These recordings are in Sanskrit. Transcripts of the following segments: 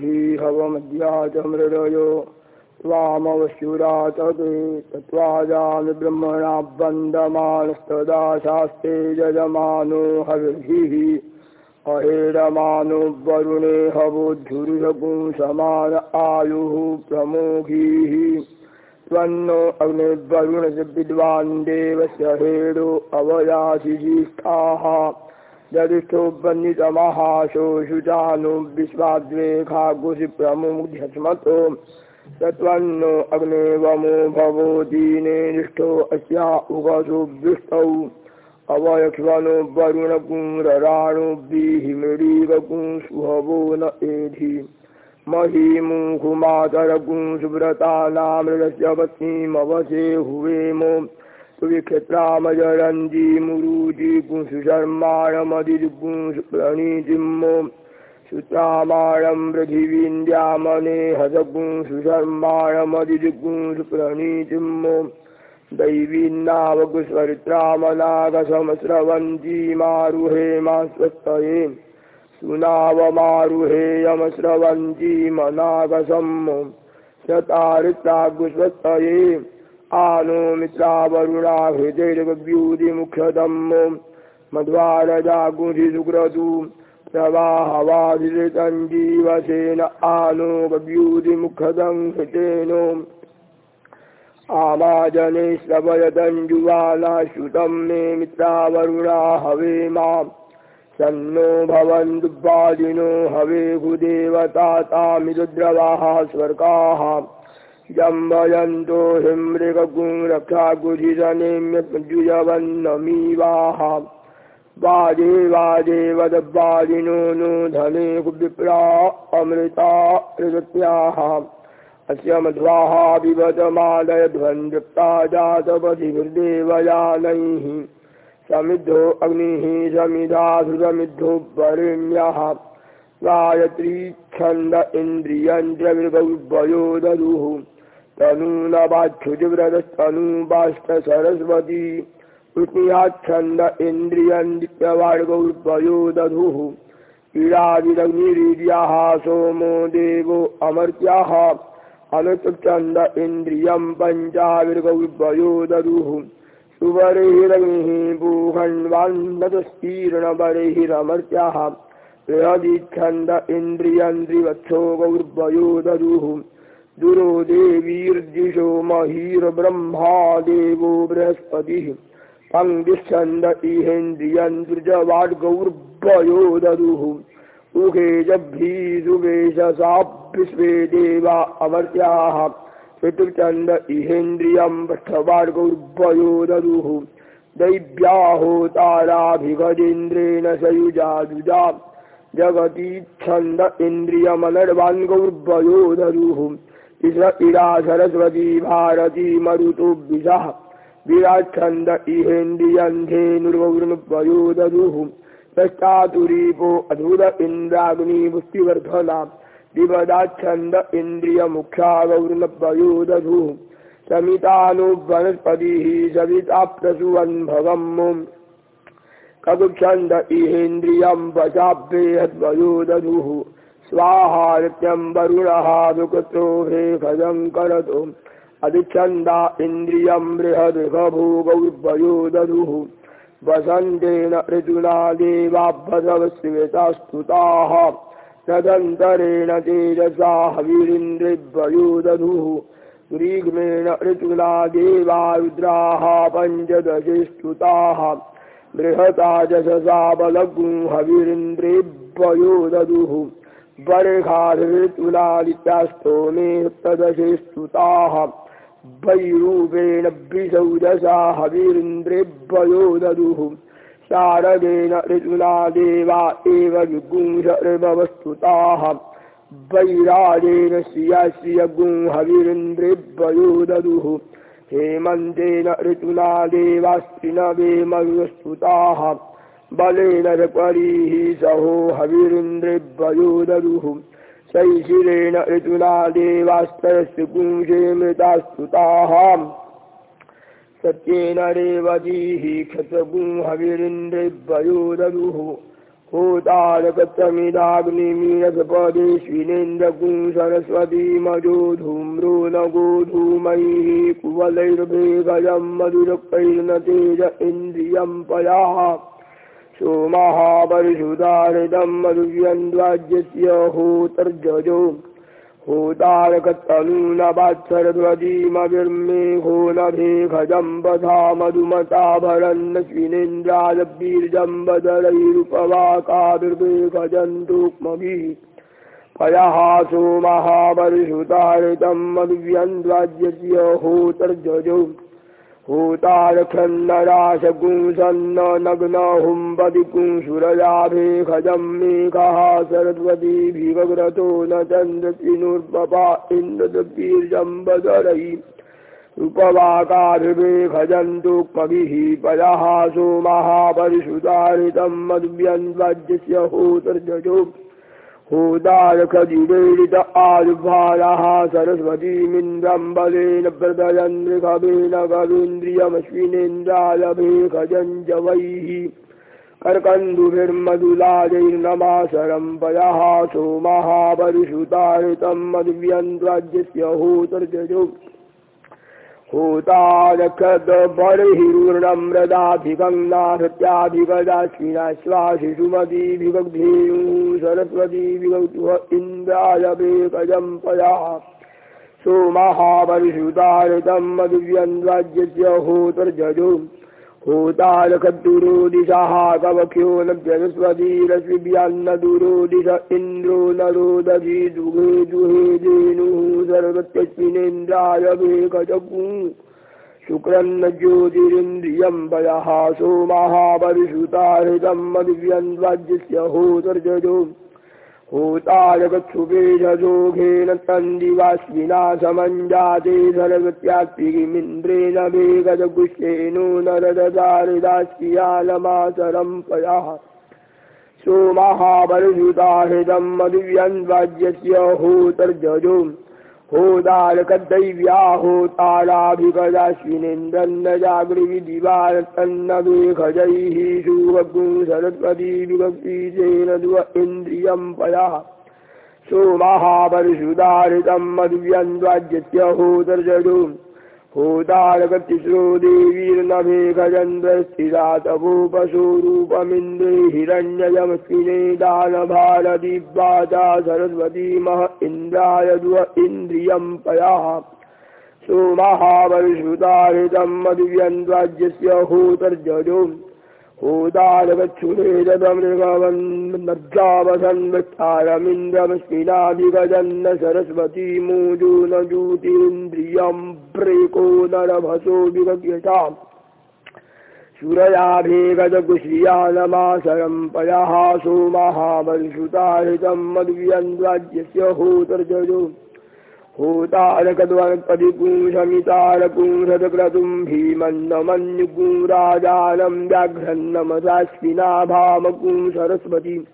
श्रीहवमद्याचमृदयो त्वामवशूरातत् तत्त्वाजामि ब्रह्मणा बन्दमानस्तदा शास्ते यजमानो हविभिः अहेडमानो वरुणे हवोद्धुरिहपुंसमान आयुः प्रमोघीः। त्वन्नो अग्निर्वरुणस्य देवस्य हेडो अवयासि जीष्टाः दरिष्ठोपनितमहाशो शुचानो विश्वाद्वे खागुषि सत्वन्नो तत्वन्नो अग्नेवमो भवो दीने निष्ठो अस्या उगसु दृष्टौ अवयक्ष्मणो वरुणकुरराणो बीहिमृगकुं सुहवो न एधि। महीमुखुमातरकुं सुव्रतानामृतस्य पत्नीमवसे हुवेमो। सुविक्षत्रामजरञ्जीमुरुजिपुंसुशर्माणमदिपुंसुप्रणीतिमो सुत्रामाणं पृथिवीन्द्यामने हसपुंसुशर्माणमदिपुंसुप्रणीतिमो दैवीन्नावकुस्वरित्रामनागसमस्रवन्तीमारुहे सुनावमारुहेयमस्रवन्तीमनागसम् शतारित्रागुस्वस्तये आनो मित्रावरुणाहृदैर्व्यूधिमुख्यदम् मध्वारजागुधिसुक्रतु प्रवाहवाधितञ्जीवसेन आनो व्यूधिमुखदं हृतेनो आमाजने श्रवयदञ्जुवाला श्रुतं मे मित्रावरुणा हवे मां सन्नो भवन्तुवादिनो हवे हुदेवतातामिरुद्रवाः स्वर्गाः जम्बयन्तो हिमृगगुं रक्षागुधिरनेम्यजुयवन्नमीवाः वाजे वाजे वदवादिनो नो धने विप्रा अमृता प्रगत्याः अस्य मध्वाः विवतमादयध्वन्दृप्ता जातपथिभिर्देवयानैः समिद्धो अग्निः समिधाधृतमिद्धो वरेण्यः। गायत्रीच्छन्द इन्द्रियञ्चविर्गौर्वयो ददुः तनूनवाच्छुतिव्रतस्तनूबाष्टसरस्वती कृतियाच्छन्द इन्द्रियन्दित्यवाड्गौर्वयो दधुः क्रीडाविदग्निरीड्याः सोमो देवो अमर्त्याः अनुचन्द इन्द्रियं पञ्चाविर्गौर्वयो सुवरैरग्निः भूषण्वान्नतस्तीर्णवरैरमर्त्याः बृहदिच्छन्द इन्द्रियन्द्रिवत्सो गौर्वयो ददुः दुरो देवीर्जिषो महीर्ब्रह्मा देवो बृहस्पतिः। पङ्क्तिच्छन्द इहेन्द्रियन्द्रिजवाड्गौर्वयो ददुः उगे जभ्रीसुवेशसा विश्वे देवा अमर्त्याः। पितृचन्द इहेन्द्रियं पृष्ठवाड्गौर्वयो ददुः दैव्याहोताराभिगजेन्द्रेण सयुजाजुजा जगतीच्छन्द इष इडा सरस्वती भारती मरुतोभिषः विराच्छन्द इहेन्द्रियन्धेनुर्गौर्वयो ददुः पश्चातुरीपो अधुर इन्द्राग्निपुष्टिवर्धना दिवदाच्छन्द इन्द्रियमुख्या गौर्नवयो दधुः समितानु वनस्पतिः सविताप्रसुवन्भवम् कगुच्छन्द इहेन्द्रियं वचाभ्येहद्वयो स्वाहात्यं वरुणः दुकृतो हेखजं करतु। अधिच्छन्दा इन्द्रियं बृहदृगभूगौर्वयो दधुः वसन्तेन ऋतुना देवाभ्यसवस्वेतास्तुताः तदन्तरेण तेजसा हविरिन्द्रिभ्वयो दधुः ग्रीग्मेण ऋतुना देवा रुद्राः पञ्चदशे स्तुताः बृहता जशसा बलगुं हविरिन्द्रेभ्वयो दधुः वर्षाधृतुनादित्यास्तोमे सप्तदशे स्तुताः वैरूपेण द्विसौदशा हविरिन्द्रेभ्वयो ददुः शारदेन ऋतुना देवा एव विगुंशर्भवस्तुताः वैराजेन श्रिया श्रियगुं हविरिन्द्रेभ्वयो ददुः हेमन्तेन ऋतुना देवास्त्रिनवे मरुस्तुताः बलेन रपरीः सहो हविरिन्द्रेभ्वयो ददुः शैशिरेण ऋतुना देवास्तरस्य पुंसे मृतास्तुताः। सत्येन रेवतीः न गोधूमैः कुवलैर्भेगजं मधुरक्तैर्न तेज इन्द्रियं पयाः सोमहापरिषुदाहृतं मधुव्यन्द्वाज्यस्य होतर्जजो। होतारकतनूनवात्सरध्वजीमविर्मेघो नभेखजम्बधा मधुमताभरन्नश्विनेन्द्राजबीर्जम्बदरैरुपवाकाभिर्वेखजन्तुक्मभिः पयः सोमहापरिषुताहृतं मधुव्यन्द्वाज्यस्य होतर्जजो होतारखन्नराशपुंसन्न नग्न हुम्बदिपुंसुरजाभेखजं मेघः सरस्वतीभिवग्रतो न चन्द्रसिनुर्पपा इन्द्रदीर्जम्बदरैः उपवाकाभिर्वेखजन्तु कविः पयः सोमहापरिषुतारितं मद्व्यन्वज्यस्य होतर्जजो होदारखजिवेडित आयुभारः सरस्वतीमिन्द्रम्बलेन व्रतयन्द्रिखवेन कवीन्द्रियमश्विनेन्द्रालभेखजञ्जवैः कर्कन्दुभिर्मधुलाजैर्नमासरं पयः सोमहापरिषुतारितं मद्व्यन्द्वाज्यस्य होतर्जजो होतारखद्बर्हिरूर्णं मृदाधिकं नाहत्याधिगदाश्विनाश्वासिषुमतीभिगग्धेयुः सरस्वतीभिगक्तुः इन्द्रायवेकजं पयाः सोमहापरिषुतारितं मधुव्यन्द्वाज्यस्य होतर्जजो होतारखद्दुरो दिशः कवख्यो न दुरो दिश इन्द्रो न रोदधि दुघे दुहे धेनुः सर्वत्यस्मिनेन्द्राय वेकजगु शुक्रन्न ज्योतिरिन्द्रियं वयः सोमहापरिषुताहृतं मदिव्यन्द्वाज्यस्य भूताय तन्दिवाश्विना समञ्जाते सर्वत्यात्पिमिन्द्रेण वेगजगुष्येनो नरददारुदाश्रियालमासरम् पयः सोमहाबलयुता हृदम् मदिव्यन्वाज्यस्य होतर्जजो। होदारकदैव्या होताराभिगदाश्विनेन्द्रन्न जागृविदिवारतन्न वेखजैः सुवगुं सरस्वतीविभक्तिजेन दुव इन्द्रियं पयः सोमहापरिषुदारितं मद्व्यन्द्वाज्यस्य होतर्जजो होतारकतिस्रो देवीर्नभेखजन्द्रस्थिरा तपोपशोरूपमिन्द्रे हिरण्ययमस्मिने दानभारदिवाचा सरस्वतीमः इन्द्राय दुव इन्द्रियं पयाः सोमहापरिषुताहृतं मधुव्यन्द्वाज्यस्य होतर्जजो होदारगच्छुरेदमृगवन्नर्जावसन्वृक्षारमिन्द्रमस्मिनाभिगजन्न सरस्वती मूजो न ज्योतिरिन्द्रियं विगज्ञताम्। सुरयाभेगजगुश्रियानमासरं पयः सोमहापरिषुताहृतं मद्व्यन्द्वाज्यस्य होतर्जजो। होतारकद्वनपदिपुंसमितारपुंसक्रतुं भीमन्नमन्युपुं राजानं व्याघ्रन्नमसाश्विनाभामपुं सरस्वती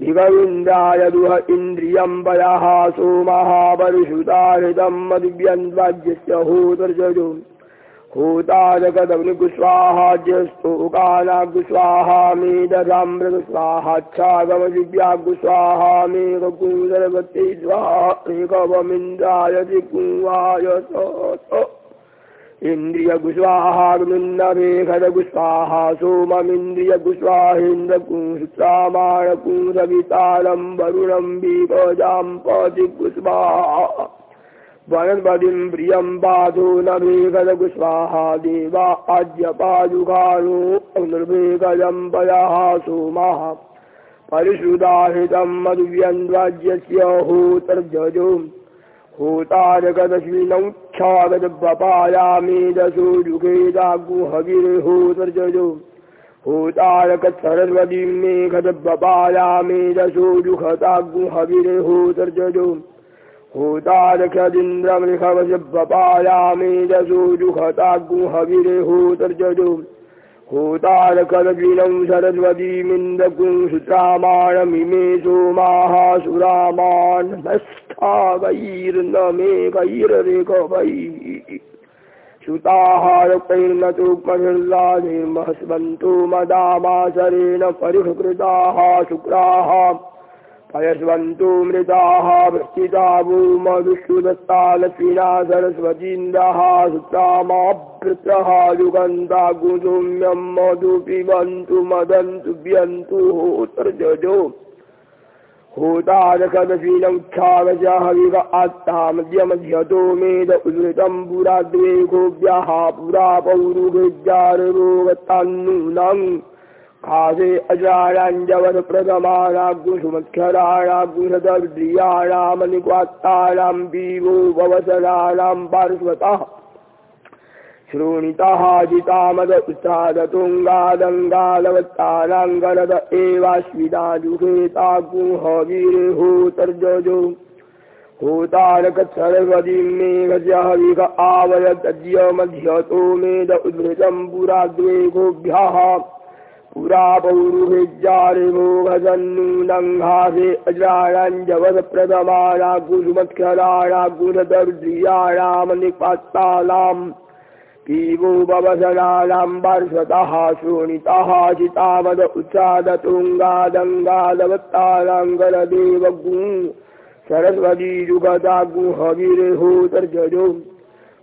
भिवविन्द्राय दुह इन्द्रियं पयः सोमहापरिषुताहृतं मदिव्यन्द्वाज्यस्य होतर्जजो। होतारकदग्निगुस्वाहाज्यस्तोकानागुस्वाहा मेदसामृतस्वाहाच्छागमदिव्यागुस्वाहा मेघकुन्दरवत्यै स्वाहा दिकुवाय इन्द्रियगुस्वाहाग्निन्नभेखदगुस्वाहा सोममिन्द्रियगुस्वाहेन्द्रकुंसुत्रामाणकुंसवितालं वरुणं बीपजां पतिगुस्वाहा वनपदिं प्रियं पाधो न भेगदगुस्वाहा देवा आद्यपादुकानो निर्भेगजं पयः सोमः परिषुदाहृतं मधुव्यन्द्वाज्यस्य होतर्जजो मेघदपपायामेदसो जुखतागुहविर्होतर्जजो होतारखदिन्द्रमृखवशपपायामेदसो जुखतागुहविर्होतर्जजो होतारकद्विनं सरस्वतीमिन्दकुं सुत्रामाणमिमे सोमाः सुरामाणस्थावैर्न मेघैररेखवैः श्रुताहारकैर्नतुमहिर्लाधिर्महस्वन्तु मदामासरेण परिहृकृताः शुक्राः पयस्वन्तु मृताः वृष्टिता वो मधुश्रुदत्तालक्ष्मीना सरस्वतीन्द्रः सुत्रामाभृतः युगन्ता गुसुम्यं मधु पिबन्तु मदन्तु व्यन्तु होतर्जो होतारकदशीलमुच्छागजहविव आत्ता मध्यमध्यतो मेद उद्धृतं पुरा द्वे गोभ्यः पुरा पौरुभेज्यारोगतान्नूनम् खासे अजाराञ्जवरप्रथमाणागुसुमक्षराणागुसदर्द्रियाणामनिक्वात्तानां विवो भवसराणां पार्श्वतः श्रोणितः जितामद उत्सादतुङ्गादङ्गालवत्तानाङ्गरद एवाश्विनाजुहेतागुहवीर्होतर्जो होतारकत्सर्वदीं मेघस्य हविक आवयतद्य मध्यतो मेद उद्धृतं पुरा द्वे गोभ्यः पुरा पौरुभेज्यारिभोगजन्नूनङ्घासे अज्राणाञ्जवदप्रथमाणागुरुमक्षराणागुरुदर्द्रियाणामनिपात्तानाम् भवसनानां पार्श्वतः शोणितः चितामद उच्चादतुङ्गादङ्गादवत्तानाङ्गरदेवगु सरस्वतीयुगदागुहविर्होतर्जो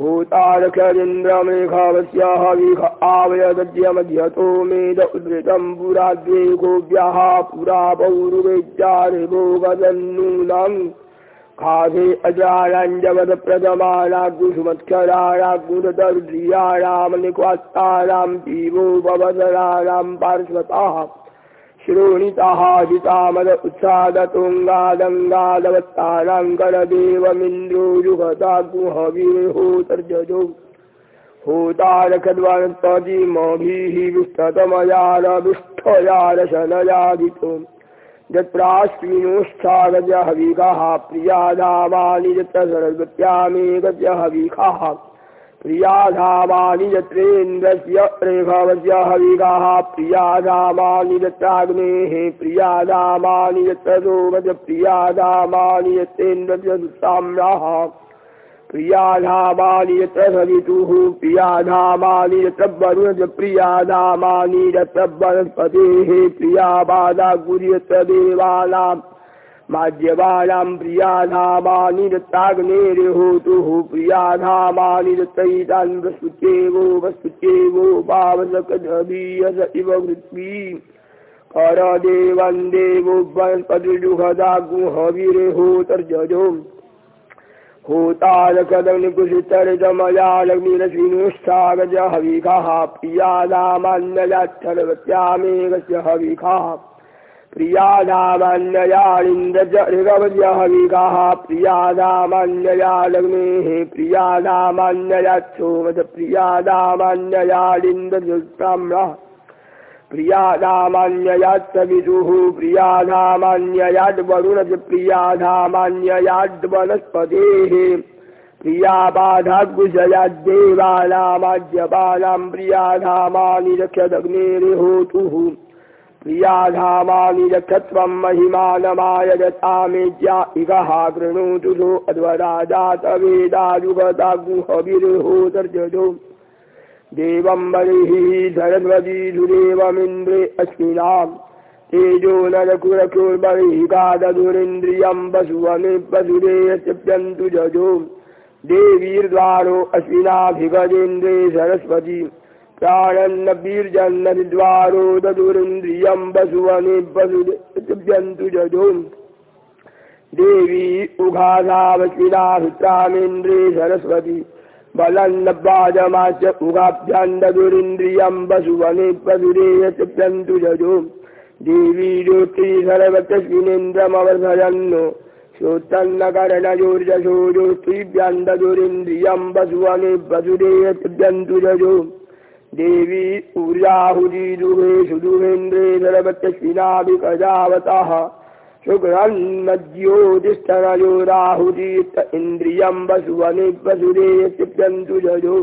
होतारखरिन्द्रमेघवस्य हविख आवयदद्यमध्यतो मेद उद्धृतं पुरा द्वे गोव्यः पुरा पौरुवेज्यारिभोगदन्नूनम् खासे अजाराञ्जवदप्रथमाणागुसुमत्क्षराणागुसदर्द्रियाणामनिक्वात्तानां पीवो भवसराणां पार्श्वतः। श्रोणितः जितामद उत्सादतुङ्गादङ्गादवत्तानाङ्करदेवमिन्द्रो जुगतागुहवीर्होतर्जो होतारखद्वनत्पतिमभिः विष्ठतमयारविष्ठयारशनयादितो यत्राश्विनोश्चागज हविकाः प्रियाधामानि यत्र सरस्वत्यामेकस्य हविकाः प्रियाधामानि यत्रेन्द्रस्य रेखवस्य हविकाः प्रियाधामानि यत्राग्नेः प्रियाधामानि यत्र सोमज प्रियाधामानि यत्रेन्द्रस्य प्रियाधामानि यत्र सवितुः प्रियाधामानि यत्र वरुणज प्रियाधामानि यत्र वनस्पतेः प्रियाबाधागुरि यत्र देवानां माध्यमानां प्रियाधामानि यत्राग्नेर्होतुः प्रियाधामानि यत्रैतान् वस्तुत्येवो वस्तुत्येवो पावसकधीयस इव पृथ्वी करदेवं देवो वनस्पतिजुहदागुहविर्होतर्जजो होतारकदग्निकुशितरितमयालग्निरश्विनोश्चागज हविकाः प्रियादामान्ययाच्छर्वत्यामेकस्य हविकाः। प्रियादामान्ययालिन्द्रज ऋगवस्य हविकाः प्रियादामान्ययालग्नेः प्रियादामान्ययाच्छोमज प्रियादामान्ययालिन्द्रजुष्टाम्रः प्रियाधामान्ययात्सविदुः प्रियाधामान्ययाद्वरुणप्रियाधामान्ययाद्वनस्पतेः प्रियाबाधाग्गुजयाद्देवानामाद्यपानां प्रियाधामानि रक्षदग्नेरिहोतुः प्रियाधामानि रक्षत्वं महिमानमाय दतामेत्या इगः कृणोतु अध्वराजातवेदायुगदागुहविर्होतर्जो देवं बलिः सरस्वतीधुरेवमिन्द्रे अस्मिनां तेजो नरकुरकुर्बलिः कादधुरिन्द्रियं वसुवने वसुदेयत्यन्तु जजो। देवीर्द्वारो अश्विनाभिगजेन्द्रे सरस्वती। प्राणन्नवीर्जन्नद्वारो दधुरिन्द्रियं वसुवने वसुदेयत्यन्तु जजो। देवी उघाधावश्विनाभित्रामेन्द्रे सरस्वती। बलन्नवाजमाच उगाभ्यन्ददुरिन्द्रियं वसुवने वसुरेयत्यन्तु जजो देवी ज्योति सर्वतस्मिनेन्द्रमवर्धयन्नो श्रोत्तन्नकरणयोर्जशो ज्योतिभ्यन्ददुरिन्द्रियं वसुवने वसुरेयत्यन्तु जजो देवी ऊर्जाहुजीदुहेषु दुहेन्द्रे सर्वतस्मिनाभिकजावतः शुक्रन्नज्योतिष्ठनयो राहुतीर्थ इन्द्रियं वसुवने वसुदेयत्यन्तु जजो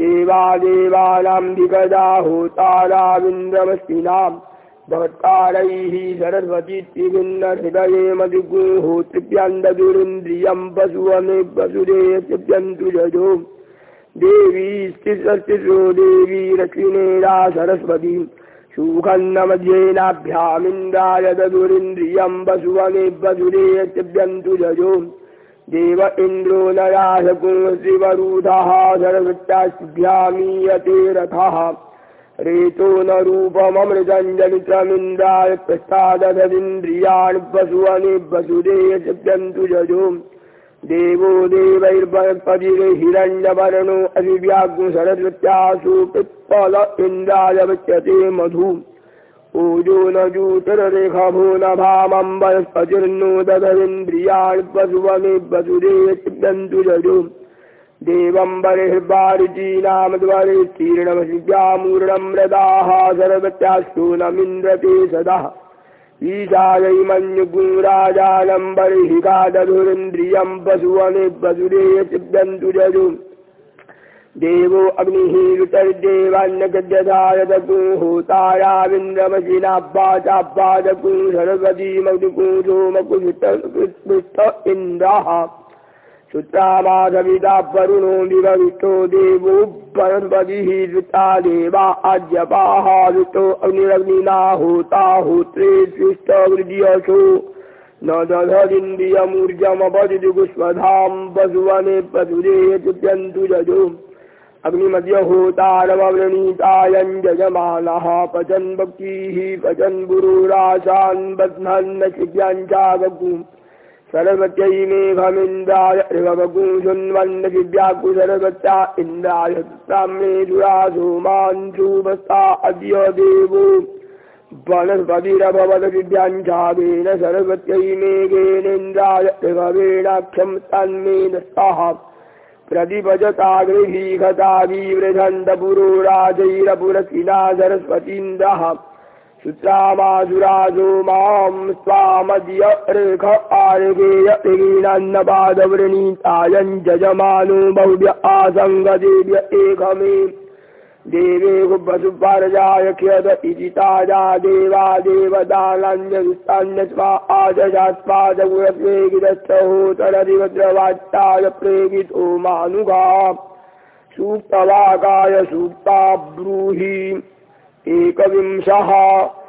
देवादेवानां विगदा होताराविन्द्रमस्मिनां भवत्कारैः सरस्वतीभिन्नहृदये मधुगुहोतृभ्यन्ददुरिन्द्रियं वसुवने वसुदेयत्यन्तु जजो देवी स्थितिसो देवी रक्षिणेरा सरस्वती सुखन्न ददुरिन्द्रियं वसुवने वसुरे चिव्यन्तु जजो। देव इन्द्रो नराशकुंशिवरूधः सरस्वत्याभ्यामीयते रथः। रेतो न रूपममृतञ्जलित्रमिन्द्राय प्रस्तादधदिन्द्रियाणि वसुवने वसुरे चिव्यन्तु जजो देवो अभिव्याग् सरस्वत्यासु पिप्पल इन्द्राय मधु। ओजो न जूतररेखभो न भामं वनस्पतिर्नो दधरिन्द्रियाणि वसुवने वसुरे चिन्तु जजो देवं बर्हिर्वारिचीनामद्वरितीर्णमसिव्यामूर्णं रदाः सर्वत्यास्तु नमिन्द्रते सदा ईशायै मन्युगुराजानम्बर्हि कादधुरिन्द्रियं वसुवने वसुरे चिव्यन्तु जजु देवो अग्निः ऋतर्देवान्यगद्यधारदकु होताराविन्द्रमशिनाब्बाचाब्बादकु सरस्वती मधुकूजो मकुपृष्ठ इन्द्रः सुत्रामाधविता वरुणो विभविष्टो देवो वनस्पतिः ऋता देवा अद्यपाः ऋतो अग्निरग्निना होता होत्रे सृष्टवृद्यशो न पशुरे चित्यन्तु जजो अग्निमद्य होतारमवृणीतायं जयमानः पचन् भक्तिः पचन् गुरुराशान् बध्नन्न शिव्याञ्चागुम् सरस्वत्यै मेघमिन्द्राय ऋगवगुंशुन्वन्नदिव्याकु सरस्वत्या इन्द्राय दुरासो माञ्चूपस्ता अद्य देवो। वनस्पतिरभवत दिव्याञ्छावेन सरस्वत्यै मेघेनेन्द्राय ऋगवेणाख्यं तन्मेनस्तः प्रतिभजतागृहीघताभिवृधन्तपुरोराजैरपुरसिना सरस्वतीन्द्रः सुत्रामासुरासो मां स्वामद्य ऋख आर्गेय ऋगीणन्नपादवृणीतायं जजमानो बहुभ्य आसङ्गदेभ्य एकमे। देवे वसुपरजाय ख्यद इति ताजा देवा देवदानान्यदुस्तान्य स्वा आदशास्पादगुरप्रेगितस्थहोतरदिवद्रवाट्टाय प्रेगितो मानुगा। सूक्तवाकाय सूक्ता ब्रूहि एकविंशः